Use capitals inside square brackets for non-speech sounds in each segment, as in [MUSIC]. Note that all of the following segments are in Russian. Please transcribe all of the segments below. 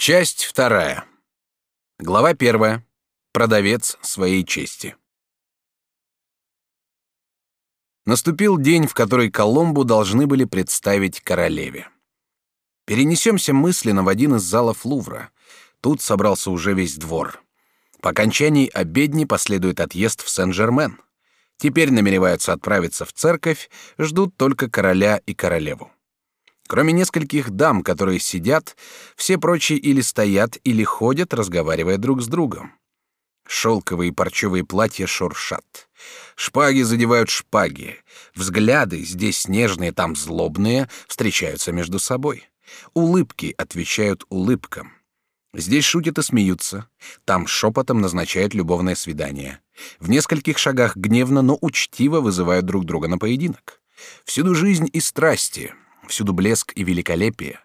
Часть вторая. Глава первая. Продавец своей чести. Наступил день, в который Коломбу должны были представить королеве. Перенесемся мысленно в один из залов Лувра. Тут собрался уже весь двор. По окончании обедни последует отъезд в Сен-Жермен. Теперь намереваются отправиться в церковь, ждут только короля и королеву. Кроме нескольких дам, которые сидят, все прочие или стоят, или ходят, разговаривая друг с другом. Шелковые и парчевые платья шуршат. Шпаги задевают шпаги. Взгляды, здесь нежные, там злобные, встречаются между собой. Улыбки отвечают улыбкам. Здесь шутят и смеются, там шепотом назначают любовное свидание. В нескольких шагах гневно, но учтиво вызывают друг друга на поединок. Всюду жизнь и страсти, всюду блеск и великолепие.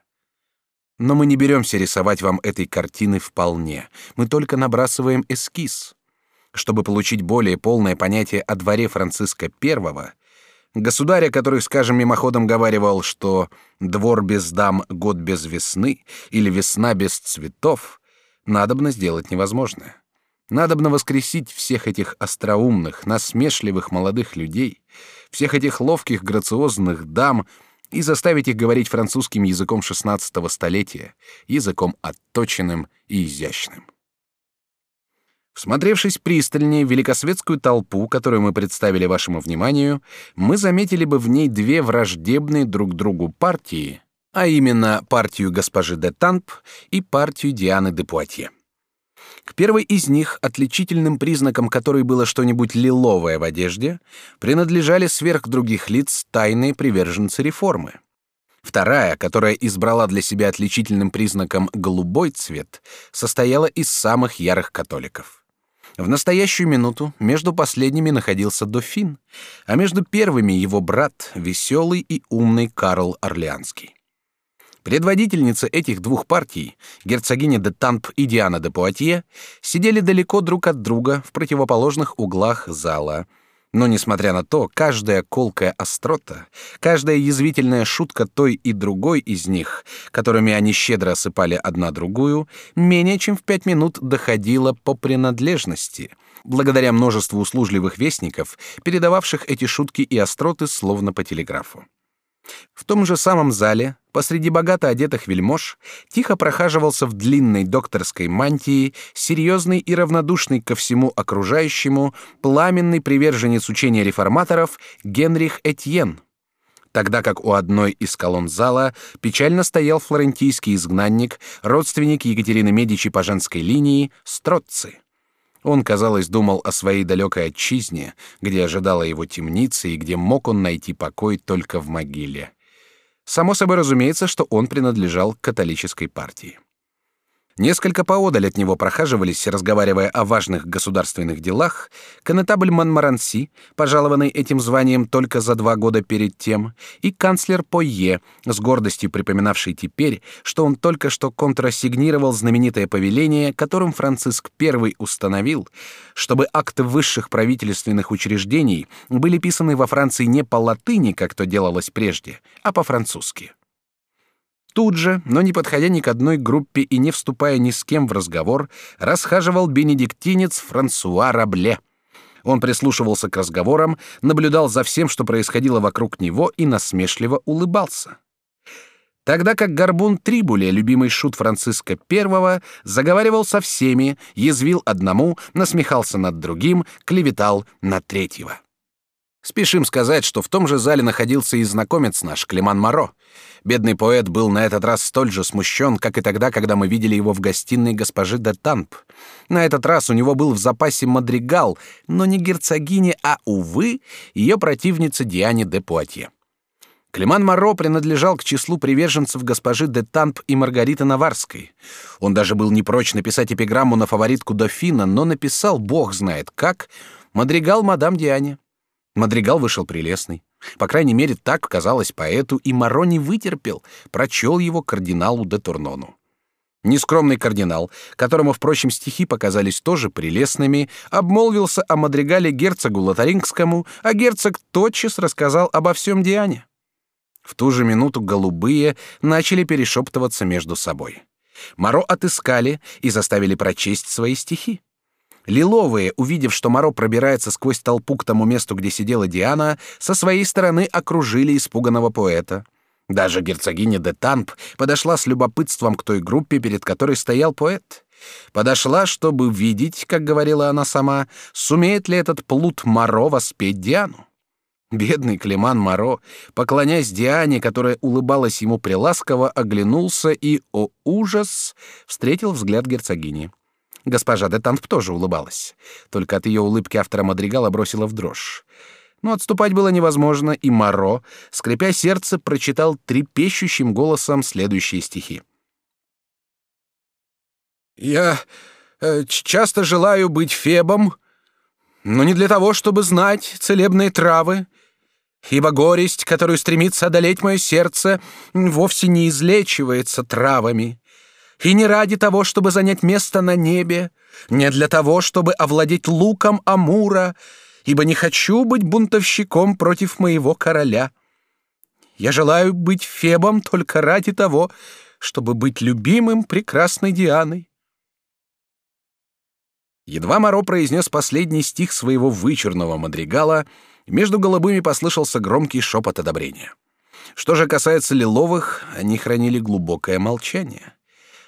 Но мы не беремся рисовать вам этой картины вполне. Мы только набрасываем эскиз. Чтобы получить более полное понятие о дворе Франциска I, государя, который, скажем, мимоходом говаривал, что «двор без дам, год без весны» или «весна без цветов», надобно сделать невозможное. Надобно воскресить всех этих остроумных, насмешливых молодых людей, всех этих ловких, грациозных дам — и заставить их говорить французским языком XVI столетия, языком отточенным и изящным. Всмотревшись пристальнее в великосветскую толпу, которую мы представили вашему вниманию, мы заметили бы в ней две враждебные друг другу партии, а именно партию госпожи де Тамп и партию Дианы де Пуатье. К первой из них, отличительным признаком которой было что-нибудь лиловое в одежде, принадлежали сверх других лиц тайные приверженцы реформы. Вторая, которая избрала для себя отличительным признаком голубой цвет, состояла из самых ярых католиков. В настоящую минуту между последними находился дофин, а между первыми его брат, веселый и умный Карл Орлеанский. Предводительницы этих двух партий, герцогиня де Тамп и Диана де Пуатье, сидели далеко друг от друга в противоположных углах зала. Но, несмотря на то, каждая колкая острота, каждая язвительная шутка той и другой из них, которыми они щедро осыпали одна другую, менее чем в пять минут доходила по принадлежности, благодаря множеству услужливых вестников, передававших эти шутки и остроты словно по телеграфу. В том же самом зале, посреди богато одетых вельмож, тихо прохаживался в длинной докторской мантии, серьезный и равнодушный ко всему окружающему, пламенный приверженец учения реформаторов Генрих Этьен, тогда как у одной из колонн зала печально стоял флорентийский изгнанник, родственник Екатерины Медичи по женской линии, Строцци. Он, казалось, думал о своей далекой отчизне, где ожидала его темница и где мог он найти покой только в могиле. Само собой разумеется, что он принадлежал к католической партии. Несколько поодаль от него прохаживались, разговаривая о важных государственных делах, конетабль Монмаранси, пожалованный этим званием только за два года перед тем, и канцлер Пойе, с гордостью припоминавший теперь, что он только что контрасигнировал знаменитое повеление, которым Франциск I установил, чтобы акты высших правительственных учреждений были писаны во Франции не по латыни, как то делалось прежде, а по-французски. Тут же, но не подходя ни к одной группе и не вступая ни с кем в разговор, расхаживал бенедиктинец Франсуа Рабле. Он прислушивался к разговорам, наблюдал за всем, что происходило вокруг него, и насмешливо улыбался. Тогда как Горбун Трибуле, любимый шут Франциска I, заговаривал со всеми, язвил одному, насмехался над другим, клеветал на третьего. Спешим сказать, что в том же зале находился и знакомец наш, Климан Моро. Бедный поэт был на этот раз столь же смущен, как и тогда, когда мы видели его в гостиной госпожи де Тамп. На этот раз у него был в запасе мадригал, но не герцогиня, а, увы, ее противница Диане де Пуатье. Климан Моро принадлежал к числу приверженцев госпожи де Тамп и Маргариты Наварской. Он даже был не прочь написать эпиграмму на фаворитку дофина, но написал, бог знает как, мадригал мадам Диане. Мадригал вышел прелестный. По крайней мере, так казалось поэту, и Маро не вытерпел, прочел его кардиналу де Турнону. Нескромный кардинал, которому, впрочем, стихи показались тоже прелестными, обмолвился о мадригале герцогу Лотарингскому, а герцог тотчас рассказал обо всем Диане. В ту же минуту голубые начали перешептываться между собой. Моро отыскали и заставили прочесть свои стихи. Лиловые, увидев, что Моро пробирается сквозь толпу к тому месту, где сидела Диана, со своей стороны окружили испуганного поэта. Даже герцогиня де Тамп подошла с любопытством к той группе, перед которой стоял поэт. Подошла, чтобы видеть, как говорила она сама, сумеет ли этот плут Моро воспеть Диану. Бедный Климан Моро, поклоняясь Диане, которая улыбалась ему приласково, оглянулся и, о ужас, встретил взгляд герцогини. Госпожа де Тамп тоже улыбалась. Только от ее улыбки автора мадригала бросила в дрожь. Но отступать было невозможно, и Маро, скрипя сердце, прочитал трепещущим голосом следующие стихи. «Я э, часто желаю быть Фебом, но не для того, чтобы знать целебные травы, ибо горесть, которую стремится одолеть мое сердце, вовсе не излечивается травами и не ради того, чтобы занять место на небе, не для того, чтобы овладеть луком Амура, ибо не хочу быть бунтовщиком против моего короля. Я желаю быть Фебом только ради того, чтобы быть любимым прекрасной Дианой. Едва Моро произнес последний стих своего вычурного мадригала, между голубыми послышался громкий шепот одобрения. Что же касается лиловых, они хранили глубокое молчание.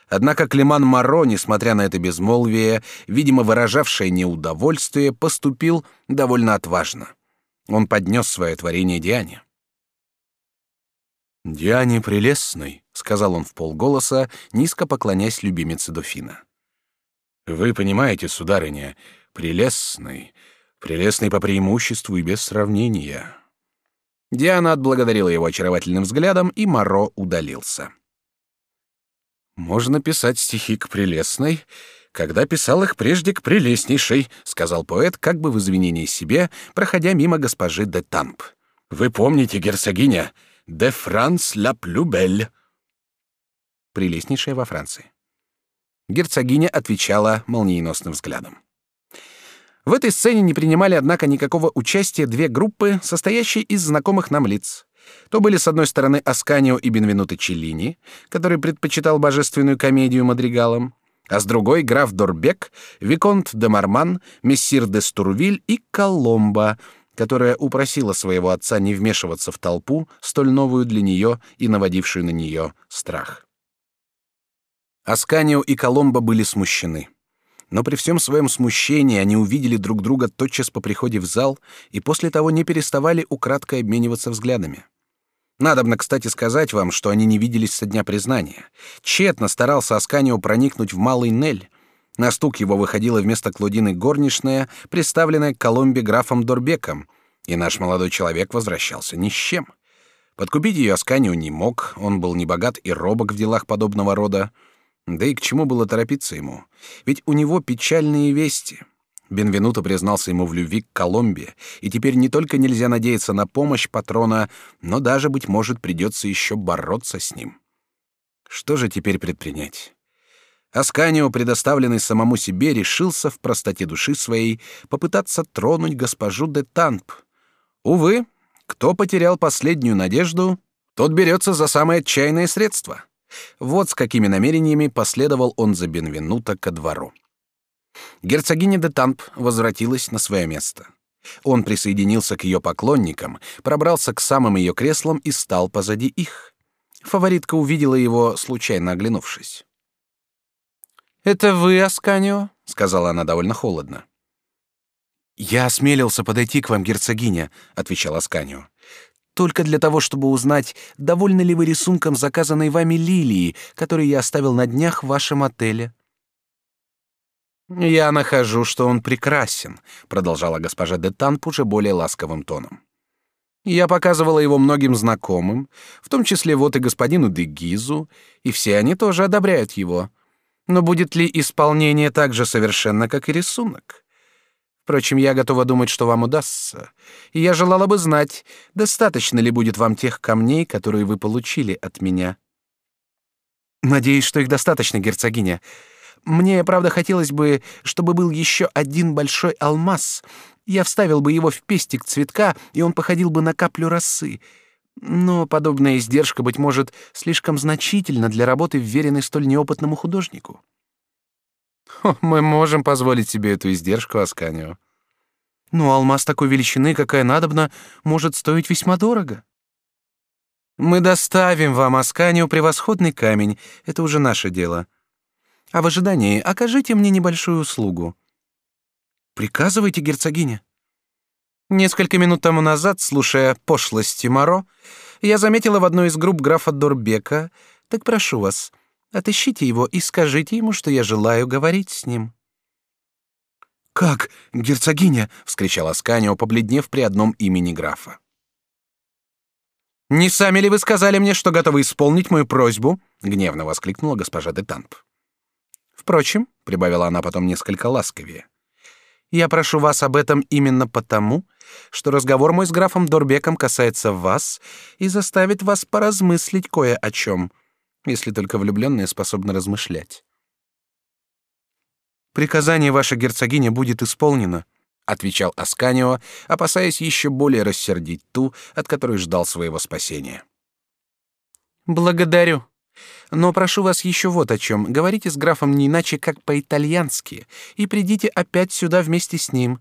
Однако Климан Маро, несмотря на это безмолвие, видимо, выражавшее неудовольствие, поступил довольно отважно. Он поднес свое творение Диане. «Диане прелестной», — сказал он в полголоса, низко поклоняясь любимице дофина. «Вы понимаете, сударыня, прелестный, прелестный по преимуществу и без сравнения». Диана отблагодарила его очаровательным взглядом, и Маро удалился. Можно писать стихи к прелестной, когда писал их прежде к прелестнейшей, сказал поэт, как бы в извинении себе, проходя мимо госпожи де Тамп. Вы помните, герцогиня, де Франс ла плюбель. Прелестнейшая во Франции. Герцогиня отвечала молниеносным взглядом. В этой сцене не принимали, однако, никакого участия две группы, состоящие из знакомых нам лиц то были с одной стороны Асканио и Бенвенуто Челлини, который предпочитал божественную комедию мадригалам, а с другой граф Дорбек, виконт де Марман, мессир де Стурвиль и Коломба, которая упросила своего отца не вмешиваться в толпу, столь новую для нее и наводившую на нее страх. Асканио и Коломба были смущены. Но при всем своем смущении они увидели друг друга тотчас по приходе в зал и после того не переставали украдкой обмениваться взглядами. Надобно, кстати, сказать вам, что они не виделись со дня признания. Тщетно старался Асканио проникнуть в Малый Нель. На стук его выходила вместо Клодины горничная, представленная Коломбе графом Дорбеком, и наш молодой человек возвращался ни с чем. Подкупить ее Асканио не мог, он был небогат и робок в делах подобного рода. Да и к чему было торопиться ему? Ведь у него печальные вести — Бенвенуто признался ему в любви к Колумбии, и теперь не только нельзя надеяться на помощь патрона, но даже, быть может, придется еще бороться с ним. Что же теперь предпринять? Асканио, предоставленный самому себе, решился в простоте души своей попытаться тронуть госпожу де Танп. Увы, кто потерял последнюю надежду, тот берется за самые отчаянные средства. Вот с какими намерениями последовал он за Бенвенуто ко двору. Герцогиня де Тамп возвратилась на свое место. Он присоединился к ее поклонникам, пробрался к самым ее креслам и стал позади их. Фаворитка увидела его, случайно оглянувшись. «Это вы, Асканио?» — сказала она довольно холодно. «Я осмелился подойти к вам, герцогиня», — отвечал Асканио. «Только для того, чтобы узнать, довольны ли вы рисунком заказанной вами лилии, который я оставил на днях в вашем отеле». «Я нахожу, что он прекрасен», — продолжала госпожа де Танп уже более ласковым тоном. «Я показывала его многим знакомым, в том числе вот и господину де Гизу, и все они тоже одобряют его. Но будет ли исполнение так же совершенно, как и рисунок? Впрочем, я готова думать, что вам удастся, и я желала бы знать, достаточно ли будет вам тех камней, которые вы получили от меня». «Надеюсь, что их достаточно, герцогиня». Мне, правда, хотелось бы, чтобы был еще один большой алмаз. Я вставил бы его в пестик цветка, и он походил бы на каплю росы. Но подобная издержка, быть может, слишком значительна для работы, вверенной столь неопытному художнику. Мы можем позволить себе эту издержку, Асканио. Но алмаз такой величины, какая надобна, может стоить весьма дорого. Мы доставим вам, Асканио, превосходный камень. Это уже наше дело. А в ожидании окажите мне небольшую услугу. Приказывайте, герцогиня. Несколько минут тому назад, слушая пошлости Моро, я заметила в одной из групп графа Дорбека. Так прошу вас, отыщите его и скажите ему, что я желаю говорить с ним. Как, герцогиня? – вскричала Сканио, побледнев при одном имени графа. Не сами ли вы сказали мне, что готовы исполнить мою просьбу? гневно воскликнула госпожа де Тамп. Впрочем, прибавила она потом несколько ласковее, я прошу вас об этом именно потому, что разговор мой с графом Дорбеком касается вас и заставит вас поразмыслить кое о чем, если только влюбленные способны размышлять. Приказание вашей герцогини будет исполнено, отвечал Асканио, опасаясь еще более рассердить ту, от которой ждал своего спасения. Благодарю, но прошу вас еще вот о чем. Говорите с графом не иначе, как по-итальянски, и придите опять сюда вместе с ним.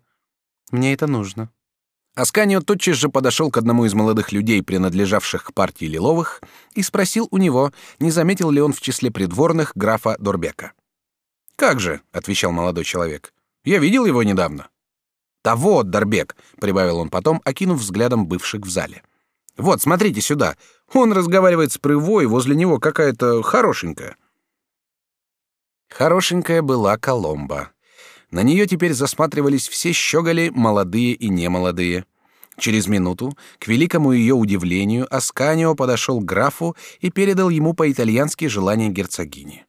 Мне это нужно. Асканио тотчас же подошел к одному из молодых людей, принадлежавших к партии Лиловых, и спросил у него, не заметил ли он в числе придворных графа Дорбека. «Как же», — отвечал молодой человек, — «я видел его недавно». «Того, Дорбек», — прибавил он потом, окинув взглядом бывших в зале. — вот, смотрите сюда. Он разговаривает с Прывой, возле него какая-то хорошенькая. Хорошенькая была Коломба. На нее теперь засматривались все щеголи, молодые и немолодые. Через минуту, к великому ее удивлению, Асканио подошел к графу и передал ему по-итальянски желание герцогини.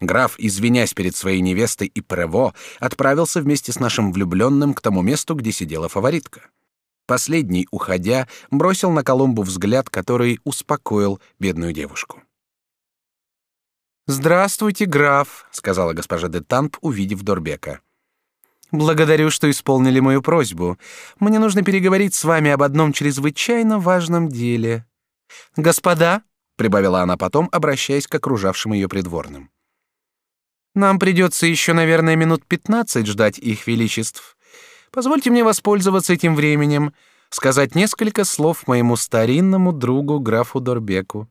Граф, извинясь перед своей невестой и Прево, отправился вместе с нашим влюбленным к тому месту, где сидела фаворитка. Последний, уходя, бросил на Коломбу взгляд, который успокоил бедную девушку. «Здравствуйте, граф», — сказала госпожа де Тамп, увидев Дорбека. «Благодарю, что исполнили мою просьбу. Мне нужно переговорить с вами об одном чрезвычайно важном деле. Господа», — прибавила она потом, обращаясь к окружавшим ее придворным. «Нам придется еще, наверное, минут пятнадцать ждать их величеств. Позвольте мне воспользоваться этим временем, сказать несколько слов моему старинному другу графу Дорбеку.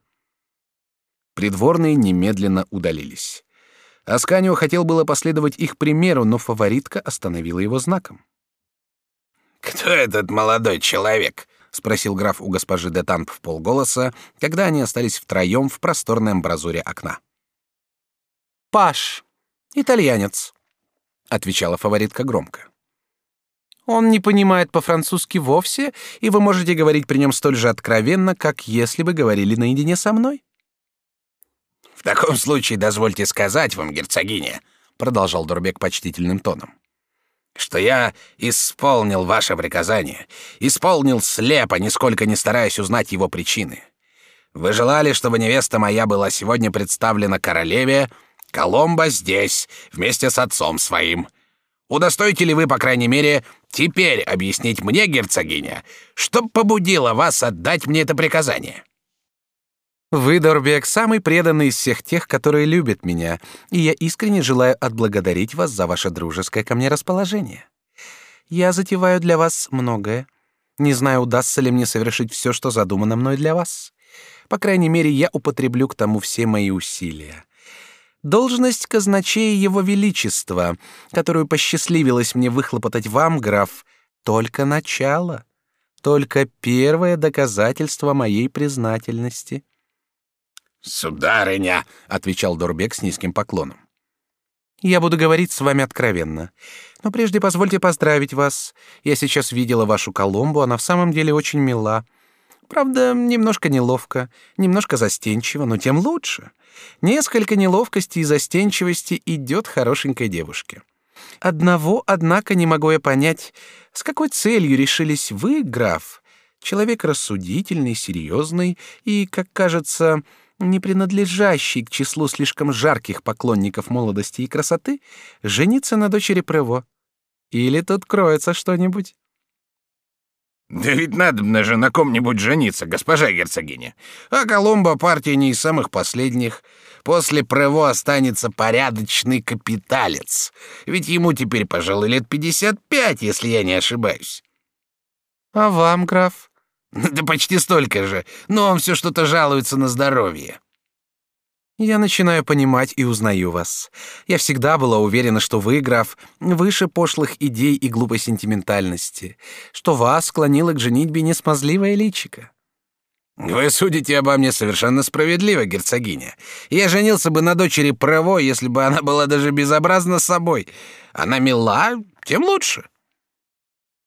Придворные немедленно удалились. Асканио хотел было последовать их примеру, но фаворитка остановила его знаком. Кто этот молодой человек? спросил граф у госпожи де Тамп в полголоса, когда они остались втроем в просторной амбразуре окна. Паш, итальянец, отвечала фаворитка громко. Он не понимает по-французски вовсе, и вы можете говорить при нем столь же откровенно, как если бы говорили наедине со мной. В таком случае дозвольте сказать вам, герцогиня, продолжал Дурбек почтительным тоном, что я исполнил ваше приказание, исполнил слепо, нисколько не стараясь узнать его причины. Вы желали, чтобы невеста моя была сегодня представлена королеве, Коломба здесь вместе с отцом своим. Удостоите ли вы, по крайней мере, теперь объяснить мне, герцогиня, что побудило вас отдать мне это приказание?» Вы, Дорбек, самый преданный из всех тех, которые любят меня, и я искренне желаю отблагодарить вас за ваше дружеское ко мне расположение. Я затеваю для вас многое. Не знаю, удастся ли мне совершить все, что задумано мной для вас. По крайней мере, я употреблю к тому все мои усилия должность казначея его величества, которую посчастливилось мне выхлопотать вам, граф, только начало, только первое доказательство моей признательности. Сударыня, отвечал Дорбек с низким поклоном. Я буду говорить с вами откровенно, но прежде позвольте поздравить вас. Я сейчас видела вашу Коломбу, она в самом деле очень мила. Правда, немножко неловко, немножко застенчиво, но тем лучше. Несколько неловкости и застенчивости идет хорошенькой девушке. Одного, однако, не могу я понять, с какой целью решились вы, граф, человек рассудительный, серьезный и, как кажется, не принадлежащий к числу слишком жарких поклонников молодости и красоты, жениться на дочери Прево. Или тут кроется что-нибудь? Да ведь надо же на ком-нибудь жениться, госпожа герцогиня. А Колумба партия не из самых последних. После Прево останется порядочный капиталец. Ведь ему теперь, пожалуй, лет пятьдесят пять, если я не ошибаюсь. А вам, граф? [LAUGHS] Да почти столько же. Но он все что-то жалуется на здоровье. Я начинаю понимать и узнаю вас. Я всегда была уверена, что вы, граф, выше пошлых идей и глупой сентиментальности, что вас склонило к женитьбе несмазливое личико. Вы судите обо мне совершенно справедливо, герцогиня. Я женился бы на дочери Право, если бы она была даже безобразна собой. Она мила, тем лучше.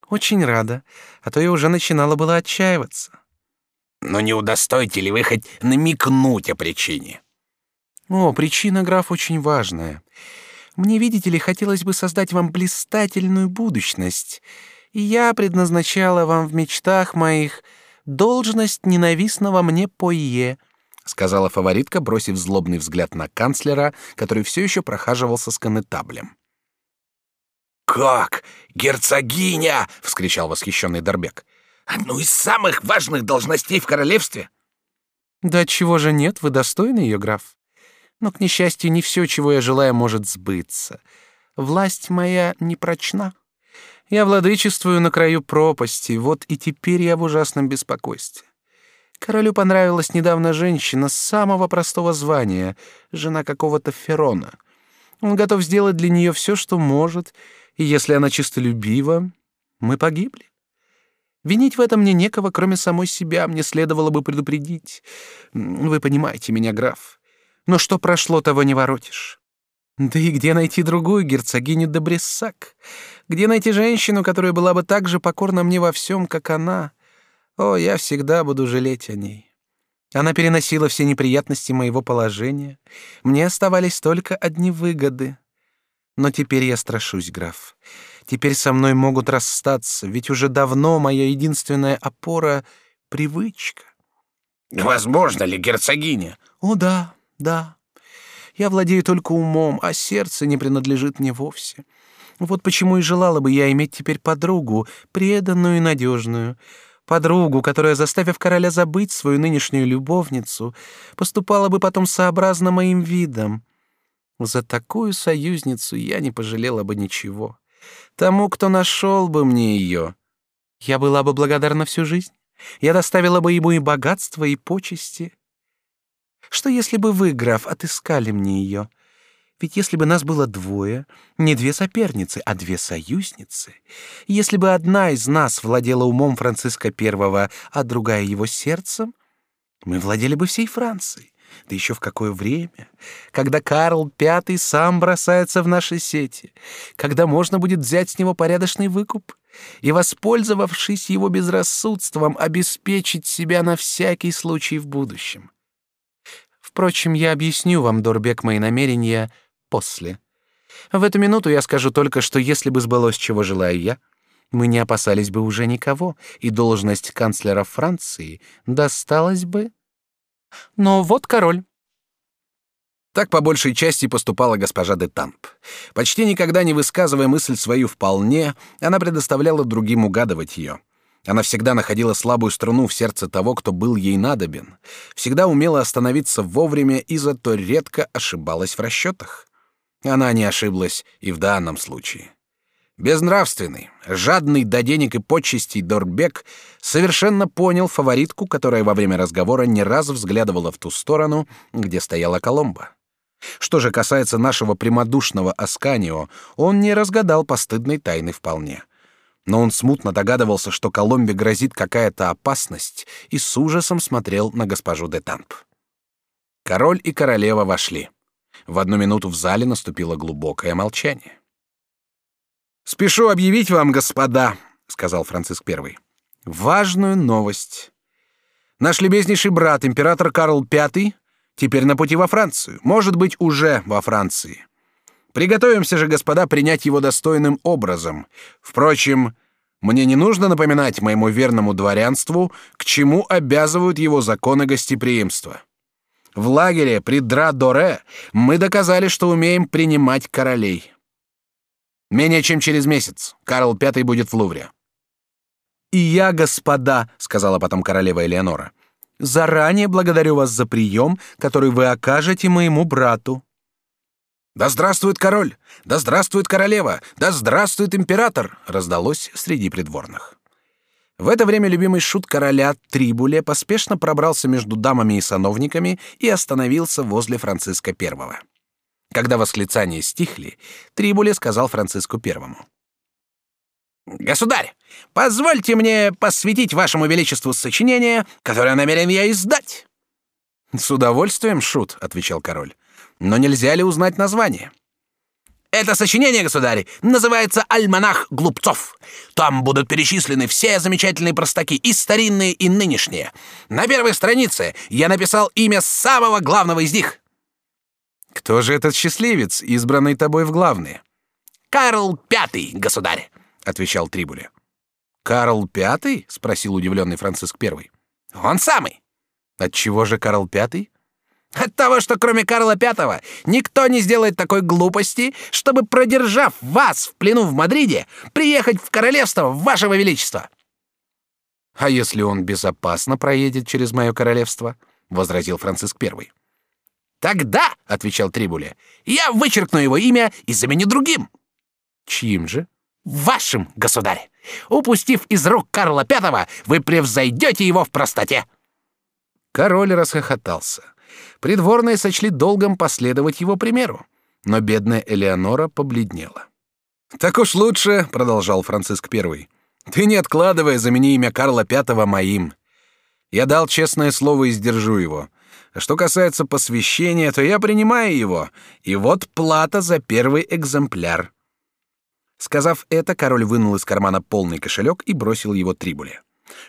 Очень рада, а то я уже начинала было отчаиваться. Но не удостоите ли вы хоть намекнуть о причине? О, причина, граф, очень важная. Мне, видите ли, хотелось бы создать вам блистательную будущность, и я предназначала вам в мечтах моих — должность ненавистного мне Пойе», — сказала фаворитка, бросив злобный взгляд на канцлера, который все еще прохаживался с конетаблем. «Как? Герцогиня!» — вскричал восхищенный Дорбек. «Одну из самых важных должностей в королевстве!» «Да чего же нет, вы достойны ее, граф. Но, к несчастью, не все, чего я желаю, может сбыться. Власть моя не прочна». Я владычествую на краю пропасти, вот и теперь я в ужасном беспокойстве. Королю понравилась недавно женщина самого простого звания, жена какого-то Ферона. Он готов сделать для нее все, что может, и если она чистолюбива, мы погибли. Винить в этом мне некого, кроме самой себя, мне следовало бы предупредить. Вы понимаете меня, граф. Но что прошло, того не воротишь. Да и где найти другую герцогиню де Брессак? Где найти женщину, которая была бы так же покорна мне во всем, как она? О, я всегда буду жалеть о ней. Она переносила все неприятности моего положения. Мне оставались только одни выгоды. Но теперь я страшусь, граф. Теперь со мной могут расстаться, ведь уже давно моя единственная опора — привычка. Возможно ли, герцогиня? О, да, да. Я владею только умом, а сердце не принадлежит мне вовсе. Вот почему и желала бы я иметь теперь подругу, преданную и надежную, подругу, которая, заставив короля забыть свою нынешнюю любовницу, поступала бы потом сообразно моим видам. За такую союзницу я не пожалела бы ничего. Тому, кто нашел бы мне ее, я была бы благодарна всю жизнь. Я доставила бы ему и богатство, и почести. Что если бы вы, граф, отыскали мне ее? Ведь если бы нас было двое, не две соперницы, а две союзницы, если бы одна из нас владела умом Франциска I, а другая его сердцем, мы владели бы всей Францией. Да еще в какое время? Когда Карл V сам бросается в наши сети, когда можно будет взять с него порядочный выкуп и, воспользовавшись его безрассудством, обеспечить себя на всякий случай в будущем. Впрочем, я объясню вам, Дорбек, мои намерения после. В эту минуту я скажу только, что если бы сбылось, чего желаю я, мы не опасались бы уже никого, и должность канцлера Франции досталась бы... Но вот король. Так по большей части поступала госпожа де Тамп. Почти никогда не высказывая мысль свою вполне, она предоставляла другим угадывать ее. Она всегда находила слабую струну в сердце того, кто был ей надобен, всегда умела остановиться вовремя и зато редко ошибалась в расчетах. Она не ошиблась и в данном случае. Безнравственный, жадный до денег и почестей Дорбек совершенно понял фаворитку, которая во время разговора не раз взглядывала в ту сторону, где стояла Коломба. Что же касается нашего прямодушного Асканио, он не разгадал постыдной тайны вполне но он смутно догадывался, что Коломбе грозит какая-то опасность, и с ужасом смотрел на госпожу де Тамп. Король и королева вошли. В одну минуту в зале наступило глубокое молчание. «Спешу объявить вам, господа», — сказал Франциск I, — «важную новость. Наш любезнейший брат, император Карл V, теперь на пути во Францию, может быть, уже во Франции. Приготовимся же, господа, принять его достойным образом. Впрочем, мне не нужно напоминать моему верному дворянству, к чему обязывают его законы гостеприимства. В лагере при Дра-Доре мы доказали, что умеем принимать королей. Менее чем через месяц Карл V будет в Лувре. И я, господа, сказала потом королева Элеонора, заранее благодарю вас за прием, который вы окажете моему брату. Да здравствует король! Да здравствует королева! Да здравствует император! раздалось среди придворных. В это время любимый шут короля Трибуле поспешно пробрался между дамами и сановниками и остановился возле Франциска I. Когда восклицания стихли, Трибуле сказал Франциску I: Государь, позвольте мне посвятить вашему величеству сочинение, которое намерен я издать. С удовольствием, шут, отвечал король. Но нельзя ли узнать название? Это сочинение, государь, называется «Альманах глупцов». Там будут перечислены все замечательные простаки, и старинные, и нынешние. На первой странице я написал имя самого главного из них. Кто же этот счастливец, избранный тобой в главные? Карл Пятый, государь, отвечал Трибуле. Карл Пятый? спросил удивленный Франциск Первый. Он самый. От чего же Карл Пятый? От того, что кроме Карла Пятого никто не сделает такой глупости, чтобы, продержав вас в плену в Мадриде, приехать в королевство вашего величества. А если он безопасно проедет через мое королевство? возразил Франциск Первый. Тогда, отвечал Трибуле, я вычеркну его имя и заменю другим. Чьим же? Вашим, государь. Упустив из рук Карла Пятого, вы превзойдете его в простоте. Король расхохотался. Придворные сочли долгом последовать его примеру, но бедная Элеонора побледнела. Так уж лучше, продолжал Франциск I. Ты не откладывая замени имя Карла V моим. Я дал честное слово и сдержу его. А что касается посвящения, то я принимаю его. И вот плата за первый экземпляр. Сказав это, король вынул из кармана полный кошелек и бросил его Трибуле.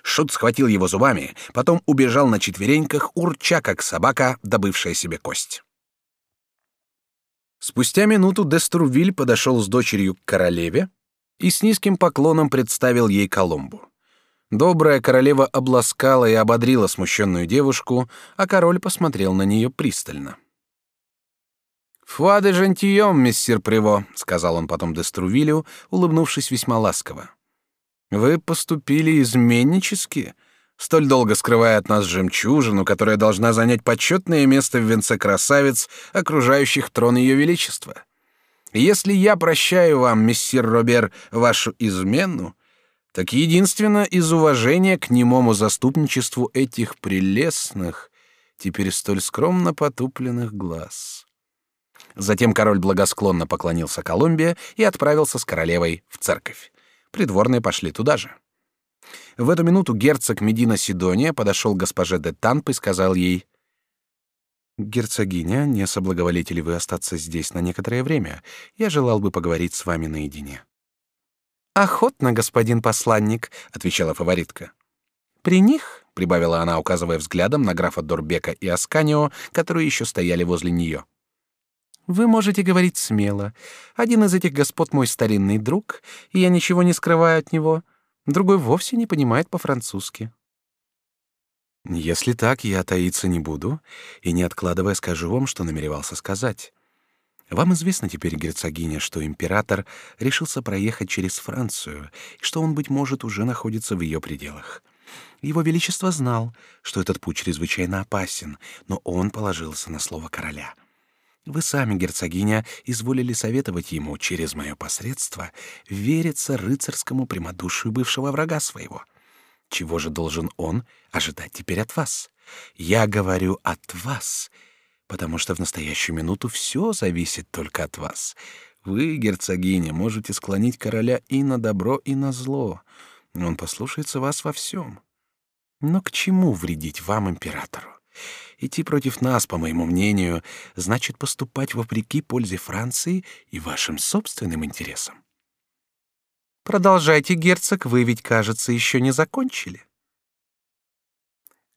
Шут схватил его зубами, потом убежал на четвереньках, урча как собака, добывшая себе кость. Спустя минуту Деструвиль подошел с дочерью к королеве и с низким поклоном представил ей Коломбу. Добрая королева обласкала и ободрила смущенную девушку, а король посмотрел на нее пристально. «Фуа де жентием, мессир Приво», — сказал он потом Деструвилю, улыбнувшись весьма ласково. Вы поступили изменнически, столь долго скрывая от нас жемчужину, которая должна занять почетное место в венце красавиц, окружающих трон ее величества. Если я прощаю вам, мессир Робер, вашу измену, так единственно из уважения к немому заступничеству этих прелестных, теперь столь скромно потупленных глаз. Затем король благосклонно поклонился Колумбии и отправился с королевой в церковь. Придворные пошли туда же. В эту минуту герцог Медина Сидония подошел к госпоже де Танп и сказал ей: «Герцогиня, не соблаговолите ли вы остаться здесь на некоторое время? Я желал бы поговорить с вами наедине». «Охотно, господин посланник», — отвечала фаворитка. «При них», — прибавила она, указывая взглядом на графа Дорбека и Асканио, которые еще стояли возле нее. Вы можете говорить смело. Один из этих господ мой старинный друг, и я ничего не скрываю от него. Другой вовсе не понимает по-французски. Если так, я таиться не буду и не откладывая скажу вам, что намеревался сказать. Вам известно теперь, герцогиня, что император решился проехать через Францию, и что он быть может уже находится в ее пределах. Его величество знал, что этот путь чрезвычайно опасен, но он положился на слово короля. Вы сами, герцогиня, изволили советовать ему через мое посредство вериться рыцарскому прямодушию бывшего врага своего. Чего же должен он ожидать теперь от вас? Я говорю от вас, потому что в настоящую минуту все зависит только от вас. Вы, герцогиня, можете склонить короля и на добро, и на зло. Он послушается вас во всем. Но к чему вредить вам, императору? Идти против нас, по моему мнению, значит поступать вопреки пользе Франции и вашим собственным интересам. Продолжайте, герцог, вы ведь, кажется, еще не закончили.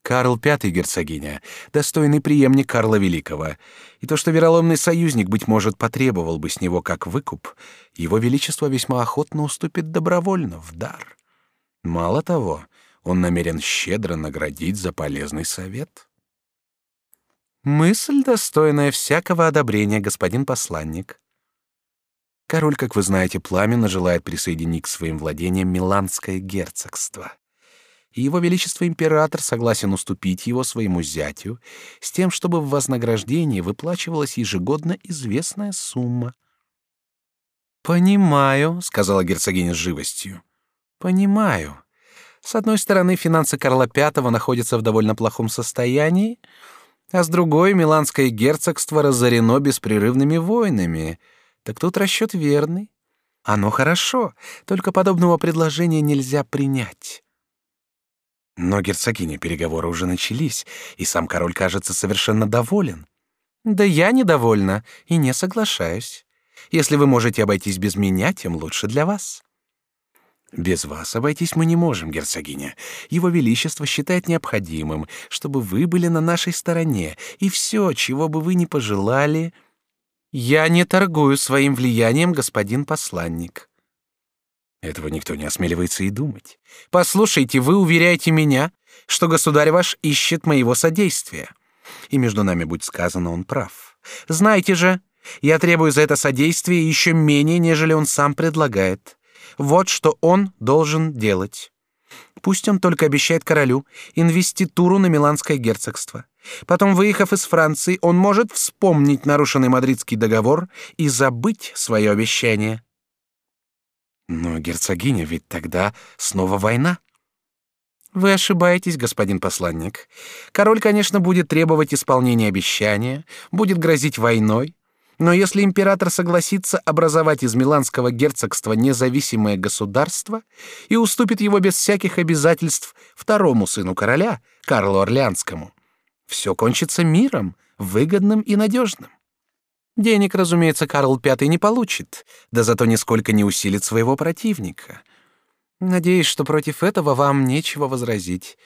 Карл V, герцогиня, достойный преемник Карла Великого, и то, что вероломный союзник, быть может, потребовал бы с него как выкуп, его величество весьма охотно уступит добровольно, в дар. Мало того, он намерен щедро наградить за полезный совет. Мысль, достойная всякого одобрения, господин посланник. Король, как вы знаете, пламенно желает присоединить к своим владениям Миланское герцогство. И его величество император согласен уступить его своему зятю с тем, чтобы в вознаграждении выплачивалась ежегодно известная сумма. «Понимаю», — сказала герцогиня с живостью. «Понимаю. С одной стороны, финансы Карла V находятся в довольно плохом состоянии, а с другой Миланское герцогство разорено беспрерывными войнами. Так тут расчет верный. Оно хорошо, только подобного предложения нельзя принять. Но герцогиня переговоры уже начались, и сам король кажется совершенно доволен. Да я недовольна и не соглашаюсь. Если вы можете обойтись без меня, тем лучше для вас. Без вас обойтись мы не можем, герцогиня. Его величество считает необходимым, чтобы вы были на нашей стороне, и все, чего бы вы ни пожелали, я не торгую своим влиянием, господин посланник. Этого никто не осмеливается и думать. Послушайте, вы уверяете меня, что государь ваш ищет моего содействия. И между нами будь сказано, он прав. Знаете же, я требую за это содействие еще менее, нежели он сам предлагает. Вот что он должен делать. Пусть он только обещает королю инвеституру на Миланское герцогство. Потом, выехав из Франции, он может вспомнить нарушенный мадридский договор и забыть свое обещание. Но герцогиня, ведь тогда снова война. Вы ошибаетесь, господин посланник. Король, конечно, будет требовать исполнения обещания, будет грозить войной, но если император согласится образовать из Миланского герцогства независимое государство и уступит его без всяких обязательств второму сыну короля, Карлу Орлеанскому, все кончится миром, выгодным и надежным. Денег, разумеется, Карл V не получит, да зато нисколько не усилит своего противника. Надеюсь, что против этого вам нечего возразить.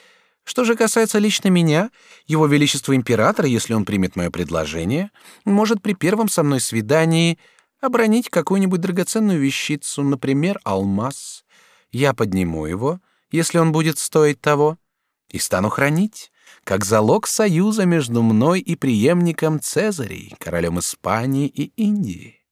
Что же касается лично меня, его величество император, если он примет мое предложение, может при первом со мной свидании обронить какую-нибудь драгоценную вещицу, например, алмаз. Я подниму его, если он будет стоить того, и стану хранить, как залог союза между мной и преемником Цезарей, королем Испании и Индии.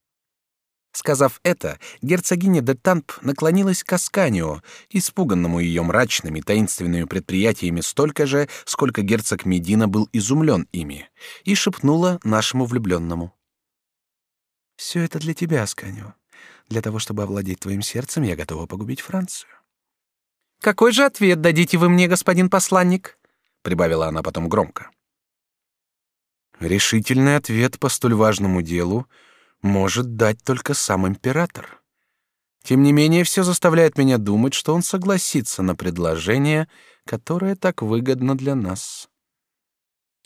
Сказав это, герцогиня де Тамп наклонилась к Асканио, испуганному ее мрачными таинственными предприятиями столько же, сколько герцог Медина был изумлен ими, и шепнула нашему влюбленному. «Все это для тебя, Асканио. Для того, чтобы овладеть твоим сердцем, я готова погубить Францию». «Какой же ответ дадите вы мне, господин посланник?» — прибавила она потом громко. Решительный ответ по столь важному делу — может дать только сам император. Тем не менее, все заставляет меня думать, что он согласится на предложение, которое так выгодно для нас.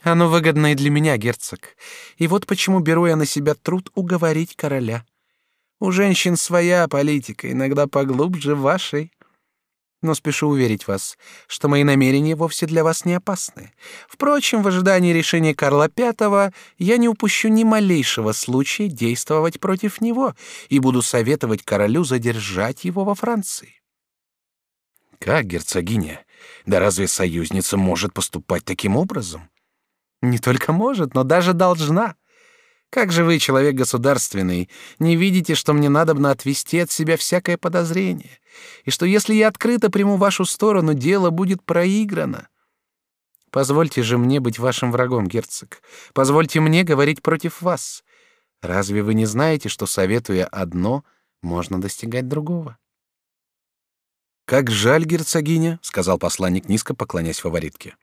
Оно выгодно и для меня, герцог. И вот почему беру я на себя труд уговорить короля. У женщин своя политика, иногда поглубже вашей но спешу уверить вас, что мои намерения вовсе для вас не опасны. Впрочем, в ожидании решения Карла V я не упущу ни малейшего случая действовать против него и буду советовать королю задержать его во Франции. Как герцогиня? Да разве союзница может поступать таким образом? Не только может, но даже должна. Как же вы, человек государственный, не видите, что мне надобно отвести от себя всякое подозрение, и что если я открыто приму вашу сторону, дело будет проиграно? Позвольте же мне быть вашим врагом, герцог. Позвольте мне говорить против вас. Разве вы не знаете, что советуя одно, можно достигать другого? Как жаль, герцогиня, сказал посланник низко поклонясь фаворитке,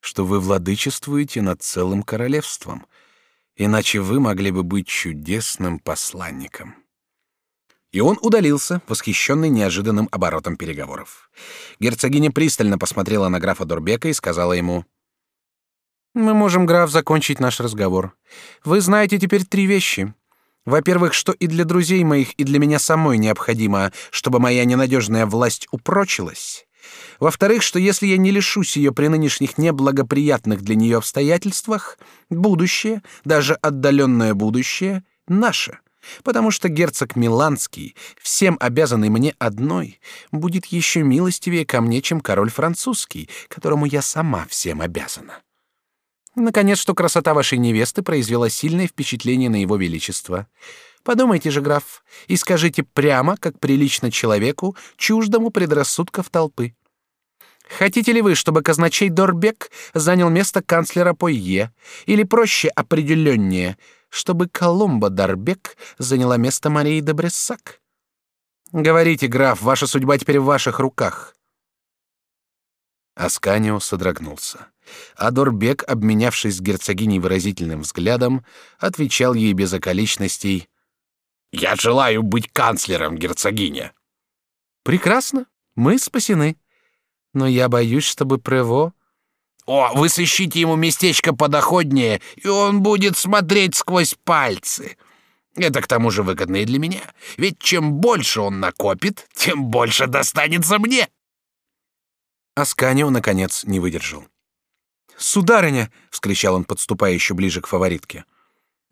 что вы владычествуете над целым королевством иначе вы могли бы быть чудесным посланником. И он удалился, восхищенный неожиданным оборотом переговоров. Герцогиня пристально посмотрела на графа Дорбека и сказала ему: "Мы можем, граф, закончить наш разговор. Вы знаете теперь три вещи: во-первых, что и для друзей моих, и для меня самой необходимо, чтобы моя ненадежная власть упрочилась. Во-вторых, что если я не лишусь ее при нынешних неблагоприятных для нее обстоятельствах, будущее, даже отдаленное будущее, наше. Потому что герцог Миланский, всем обязанный мне одной, будет еще милостивее ко мне, чем король французский, которому я сама всем обязана. Наконец, что красота вашей невесты произвела сильное впечатление на его величество. Подумайте же, граф, и скажите прямо, как прилично человеку, чуждому предрассудков толпы. Хотите ли вы, чтобы казначей Дорбек занял место канцлера Пойе, или проще определеннее, чтобы Коломба Дорбек заняла место Марии де Брессак? Говорите, граф, ваша судьба теперь в ваших руках. Асканио содрогнулся. А Дорбек, обменявшись с герцогиней выразительным взглядом, отвечал ей без околичностей: "Я желаю быть канцлером, герцогиня". Прекрасно, мы спасены но я боюсь, чтобы Прево... О, вы сыщите ему местечко подоходнее, и он будет смотреть сквозь пальцы. Это к тому же выгодно и для меня, ведь чем больше он накопит, тем больше достанется мне. Асканио, наконец, не выдержал. «Сударыня!» — вскричал он, подступая еще ближе к фаворитке.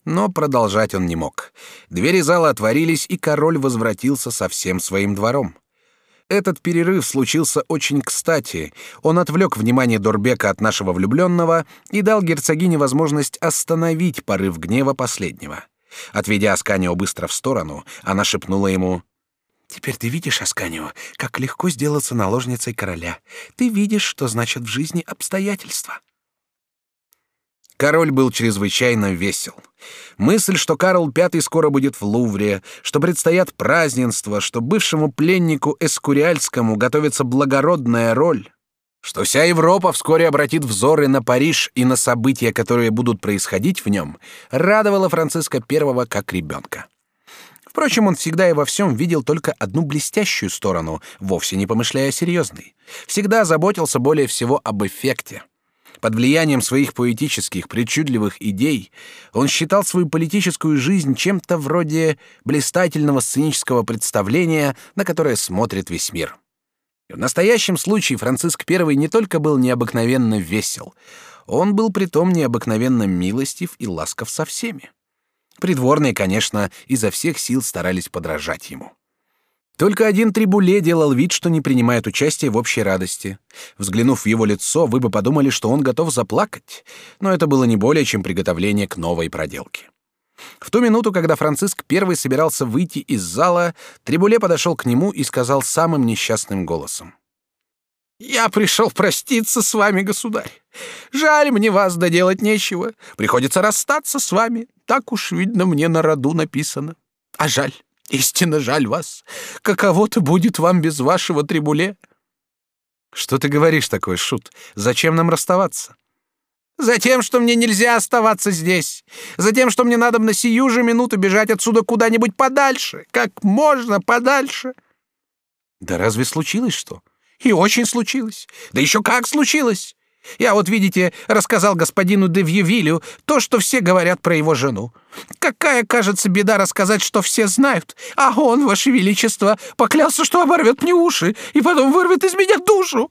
Но продолжать он не мог. Двери зала отворились, и король возвратился со всем своим двором. Этот перерыв случился очень кстати. Он отвлек внимание Дорбека от нашего влюбленного и дал герцогине возможность остановить порыв гнева последнего. Отведя Асканио быстро в сторону, она шепнула ему: Теперь ты видишь, Асканио, как легко сделаться наложницей короля. Ты видишь, что значит в жизни обстоятельства. Король был чрезвычайно весел. Мысль, что Карл V скоро будет в Лувре, что предстоят празднества, что бывшему пленнику Эскуриальскому готовится благородная роль, что вся Европа вскоре обратит взоры на Париж и на события, которые будут происходить в нем, радовала Франциска I как ребенка. Впрочем, он всегда и во всем видел только одну блестящую сторону, вовсе не помышляя о серьезной. Всегда заботился более всего об эффекте. Под влиянием своих поэтических, причудливых идей он считал свою политическую жизнь чем-то вроде блистательного сценического представления, на которое смотрит весь мир. И в настоящем случае Франциск I не только был необыкновенно весел, он был притом необыкновенно милостив и ласков со всеми. Придворные, конечно, изо всех сил старались подражать ему. Только один Трибуле делал вид, что не принимает участия в общей радости. Взглянув в его лицо, вы бы подумали, что он готов заплакать, но это было не более чем приготовление к новой проделке. В ту минуту, когда Франциск I собирался выйти из зала, Трибуле подошел к нему и сказал самым несчастным голосом: я пришел проститься с вами, государь. Жаль мне вас, да делать нечего. Приходится расстаться с вами. Так уж видно мне на роду написано. А жаль. Истинно жаль вас. Каково-то будет вам без вашего трибуле. Что ты говоришь такое, шут? Зачем нам расставаться? Затем, что мне нельзя оставаться здесь. Затем, что мне надо на сию же минуту бежать отсюда куда-нибудь подальше, как можно подальше. Да разве случилось что? И очень случилось. Да еще как случилось. Я вот, видите, рассказал господину де Вьювилю то, что все говорят про его жену. Какая, кажется, беда рассказать, что все знают. А он, ваше величество, поклялся, что оборвет мне уши и потом вырвет из меня душу.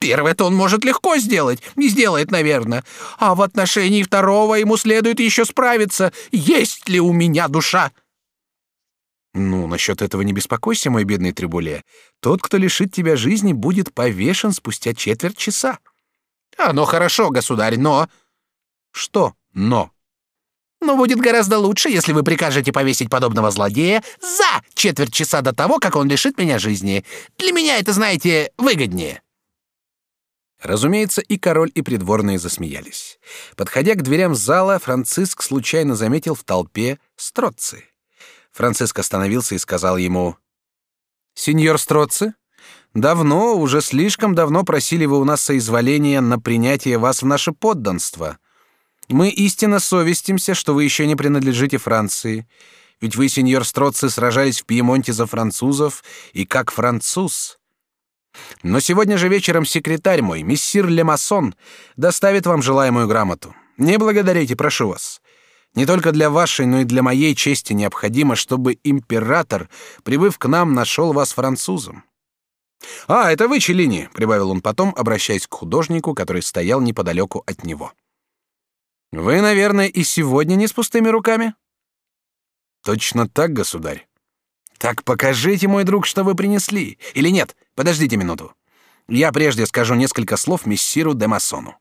Первое-то он может легко сделать, не сделает, наверное. А в отношении второго ему следует еще справиться, есть ли у меня душа. Ну, насчет этого не беспокойся, мой бедный Трибуле. Тот, кто лишит тебя жизни, будет повешен спустя четверть часа. Оно хорошо, государь, но... Что но? Но будет гораздо лучше, если вы прикажете повесить подобного злодея за четверть часа до того, как он лишит меня жизни. Для меня это, знаете, выгоднее. Разумеется, и король, и придворные засмеялись. Подходя к дверям зала, Франциск случайно заметил в толпе Строцци. Франциск остановился и сказал ему: "Сеньор Строцци, Давно, уже слишком давно просили вы у нас соизволения на принятие вас в наше подданство. Мы истинно совестимся, что вы еще не принадлежите Франции. Ведь вы, сеньор Строци, сражались в Пьемонте за французов и как француз. Но сегодня же вечером секретарь мой, мессир Лемасон, доставит вам желаемую грамоту. Не благодарите, прошу вас. Не только для вашей, но и для моей чести необходимо, чтобы император, прибыв к нам, нашел вас французом. А, это вы, Челини, прибавил он потом, обращаясь к художнику, который стоял неподалеку от него. Вы, наверное, и сегодня не с пустыми руками? Точно так, государь. Так покажите, мой друг, что вы принесли. Или нет? Подождите минуту. Я прежде скажу несколько слов мессиру де Массону.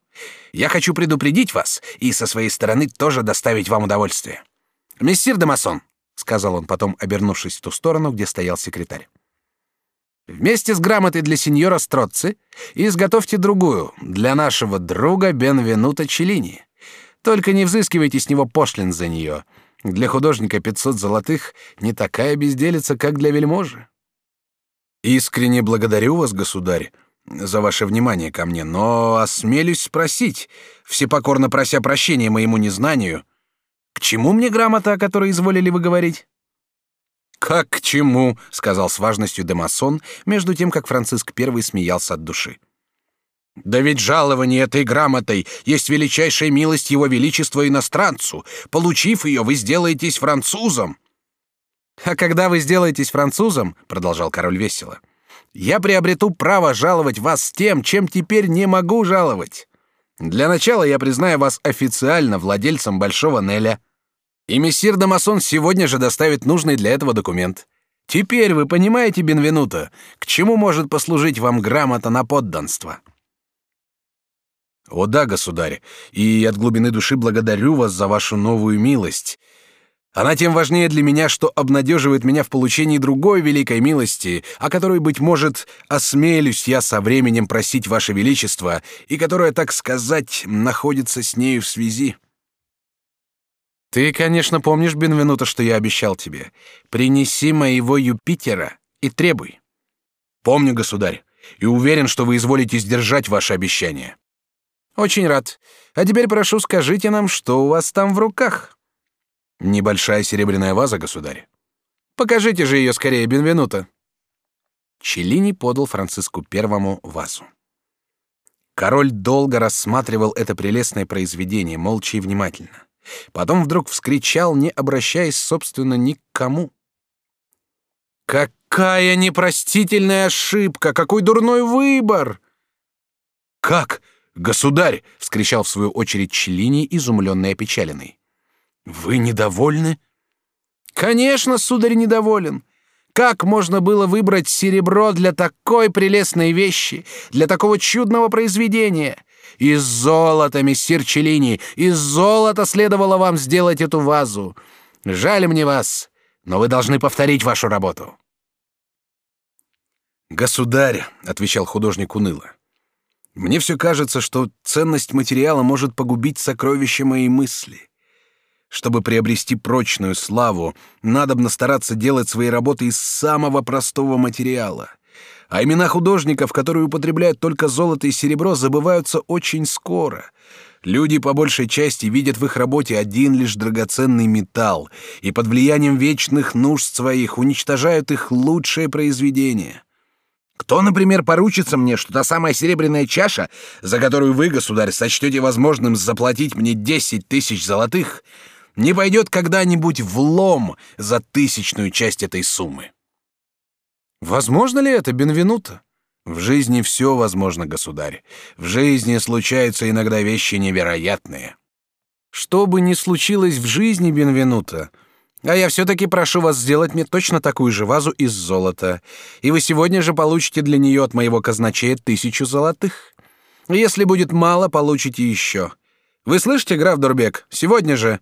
Я хочу предупредить вас и со своей стороны тоже доставить вам удовольствие. Мессир де Массон, сказал он потом, обернувшись в ту сторону, где стоял секретарь. Вместе с грамотой для сеньора Строцци изготовьте другую для нашего друга Бенвенуто Челлини. Только не взыскивайте с него пошлин за нее. Для художника 500 золотых не такая безделица, как для вельможи. Искренне благодарю вас, государь, за ваше внимание ко мне, но осмелюсь спросить, всепокорно прося прощения моему незнанию, к чему мне грамота, о которой изволили вы говорить? «Как к чему?» — сказал с важностью Демасон, между тем, как Франциск I смеялся от души. «Да ведь жалование этой грамотой есть величайшая милость его величества иностранцу. Получив ее, вы сделаетесь французом». «А когда вы сделаетесь французом, — продолжал король весело, — я приобрету право жаловать вас тем, чем теперь не могу жаловать. Для начала я признаю вас официально владельцем Большого Неля». И месье Дамасон сегодня же доставит нужный для этого документ. Теперь вы понимаете, Бенвенуто, к чему может послужить вам грамота на подданство? О да, государь, и от глубины души благодарю вас за вашу новую милость. Она тем важнее для меня, что обнадеживает меня в получении другой великой милости, о которой, быть может, осмелюсь я со временем просить ваше величество, и которая, так сказать, находится с нею в связи. Ты, конечно, помнишь, Бенвенуто, что я обещал тебе. Принеси моего Юпитера и требуй. Помню, государь, и уверен, что вы изволите сдержать ваше обещание. Очень рад. А теперь прошу, скажите нам, что у вас там в руках? Небольшая серебряная ваза, государь. Покажите же ее скорее, Бенвенуто. Челлини подал Франциску Первому вазу. Король долго рассматривал это прелестное произведение, молча и внимательно. Потом вдруг вскричал, не обращаясь, собственно, ни к кому. «Какая непростительная ошибка! Какой дурной выбор!» «Как? Государь!» — вскричал в свою очередь Челлини, изумленный и опечаленный. «Вы недовольны?» «Конечно, сударь, недоволен. Как можно было выбрать серебро для такой прелестной вещи, для такого чудного произведения? Из золота, мессир Челлини, из золота следовало вам сделать эту вазу. Жаль мне вас, но вы должны повторить вашу работу. Государь, отвечал художник уныло. Мне все кажется, что ценность материала может погубить сокровища моей мысли. Чтобы приобрести прочную славу, надо стараться делать свои работы из самого простого материала — а имена художников, которые употребляют только золото и серебро, забываются очень скоро. Люди по большей части видят в их работе один лишь драгоценный металл и под влиянием вечных нужд своих уничтожают их лучшие произведения. Кто, например, поручится мне, что та самая серебряная чаша, за которую вы, государь, сочтете возможным заплатить мне десять тысяч золотых, не пойдет когда-нибудь в лом за тысячную часть этой суммы? Возможно ли это, Бенвенуто? В жизни все возможно, государь. В жизни случаются иногда вещи невероятные. Что бы ни случилось в жизни, Бенвенуто, а я все-таки прошу вас сделать мне точно такую же вазу из золота, и вы сегодня же получите для нее от моего казначея тысячу золотых. Если будет мало, получите еще. Вы слышите, граф Дурбек? Сегодня же,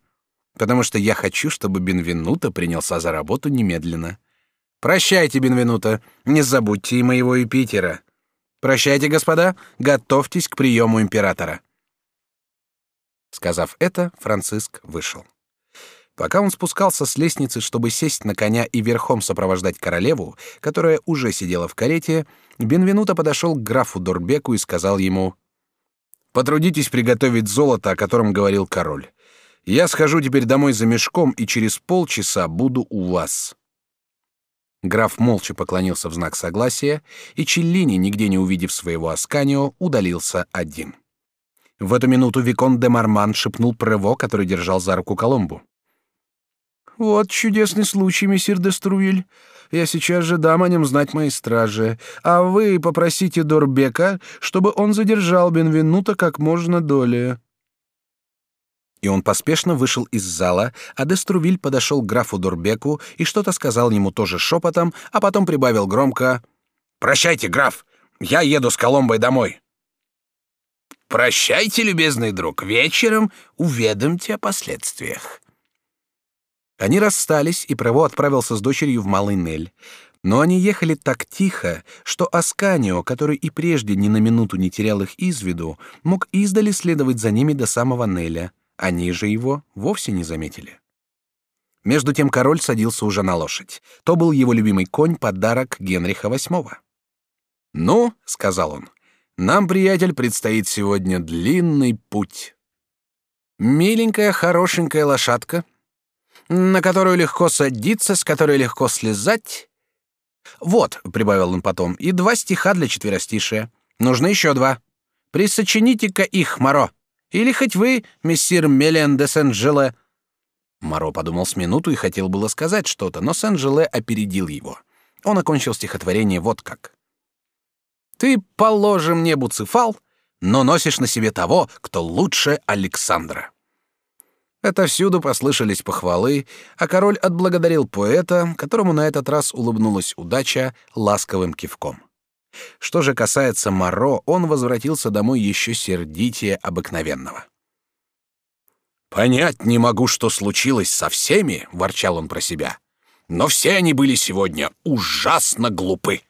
потому что я хочу, чтобы Бенвенуто принялся за работу немедленно. Прощайте, Бенвенуто, не забудьте и моего Юпитера. Прощайте, господа, готовьтесь к приему императора. Сказав это, Франциск вышел. Пока он спускался с лестницы, чтобы сесть на коня и верхом сопровождать королеву, которая уже сидела в карете, Бенвенуто подошел к графу Дорбеку и сказал ему: "Потрудитесь приготовить золото, о котором говорил король. Я схожу теперь домой за мешком и через полчаса буду у вас". Граф молча поклонился в знак согласия, и Челлини, нигде не увидев своего Асканио, удалился один. В эту минуту Викон де Марман шепнул Прево, который держал за руку Коломбу. «Вот чудесный случай, месье де Струиль. Я сейчас же дам о нем знать моей страже, а вы попросите Дорбека, чтобы он задержал Бенвенута как можно долее». И он поспешно вышел из зала, а Деструвиль подошел к графу Дурбеку и что-то сказал ему тоже шепотом, а потом прибавил громко «Прощайте, граф, я еду с Коломбой домой». «Прощайте, любезный друг, вечером уведомьте о последствиях». Они расстались, и Прево отправился с дочерью в Малый Нель. Но они ехали так тихо, что Асканио, который и прежде ни на минуту не терял их из виду, мог издали следовать за ними до самого Неля. Они же его вовсе не заметили. Между тем король садился уже на лошадь. То был его любимый конь, подарок Генриха VIII. «Ну», — сказал он, — «нам, приятель, предстоит сегодня длинный путь». Миленькая, хорошенькая лошадка, на которую легко садиться, с которой легко слезать. Вот, прибавил он потом, и два стиха для четверостишия. Нужно еще два. Присочините-ка их, Маро. Или хоть вы, мессир Мелен де Сен-Желе. Маро подумал с минуту и хотел было сказать что-то, но Сен-Желе опередил его. Он окончил стихотворение вот как. «Ты, положим мне буцефал, но носишь на себе того, кто лучше Александра». Это всюду послышались похвалы, а король отблагодарил поэта, которому на этот раз улыбнулась удача ласковым кивком. Что же касается Маро, он возвратился домой еще сердитее обыкновенного. «Понять не могу, что случилось со всеми», — ворчал он про себя. «Но все они были сегодня ужасно глупы».